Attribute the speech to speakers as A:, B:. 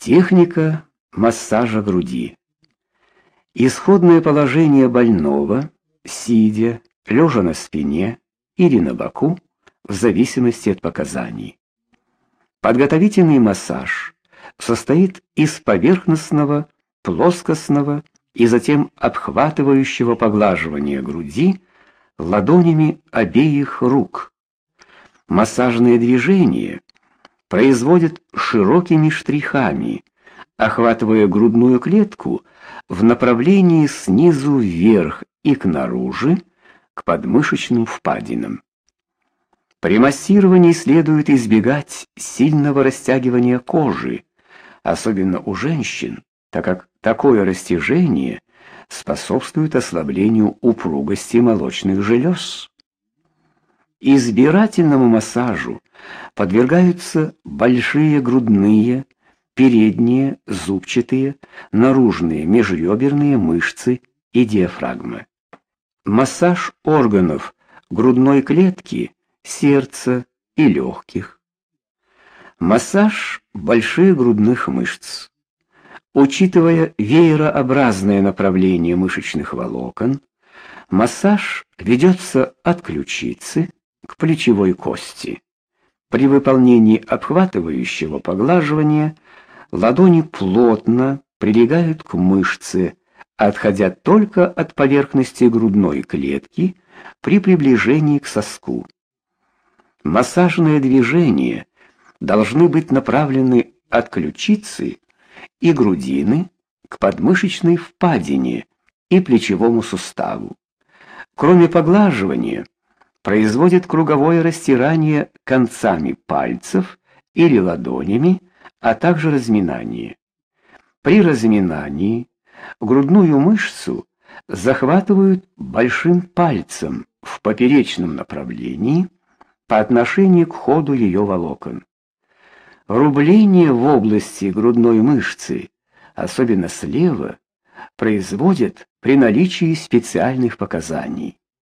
A: Техника массажа груди. Исходное положение больного, сидя, лежа на спине или на боку, в зависимости от показаний. Подготовительный массаж состоит из поверхностного, плоскостного и затем обхватывающего поглаживания груди ладонями обеих рук. Массажные движения производят широкими штрихами, охватывая грудную клетку в направлении снизу вверх и к наружу, к подмышечным впадинам. При массировании следует избегать сильного растягивания кожи, особенно у женщин, так как такое растяжение способствует ослаблению упругости молочных желез. Избирательному массажу подвергаются большие грудные, передние, зубчатые, наружные межреберные мышцы и диафрагма. Массаж органов грудной клетки, сердца и легких. Массаж больших грудных мышц. Учитывая веерообразное направление мышечных волокон, массаж ведется от ключицы к плечевой кости. При выполнении обхватывающего поглаживания ладони плотно прилегают к мышце, отходя только от поверхности грудной клетки при приближении к соску. Массажные движения должны быть направлены от ключицы и грудины к подмышечной впадине и плечевому суставу. Кроме поглаживания, производит круговое растирание концами пальцев или ладонями, а также разминание. При разминании грудную мышцу захватывают большим пальцем в поперечном направлении по отношению к ходу ее волокон. Рубление в области грудной мышцы, особенно слева, производят при наличии специальных показаний.